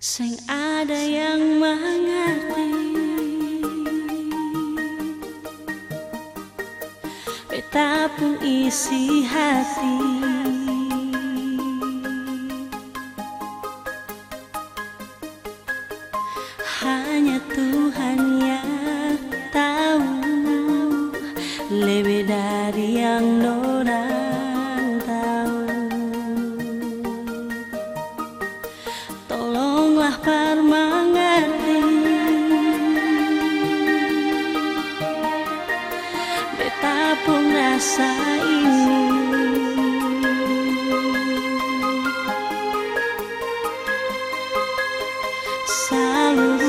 Sing ada yang mengerti. Betapun isi hati. Hanya Tuhan tabung rasa ini. Selalu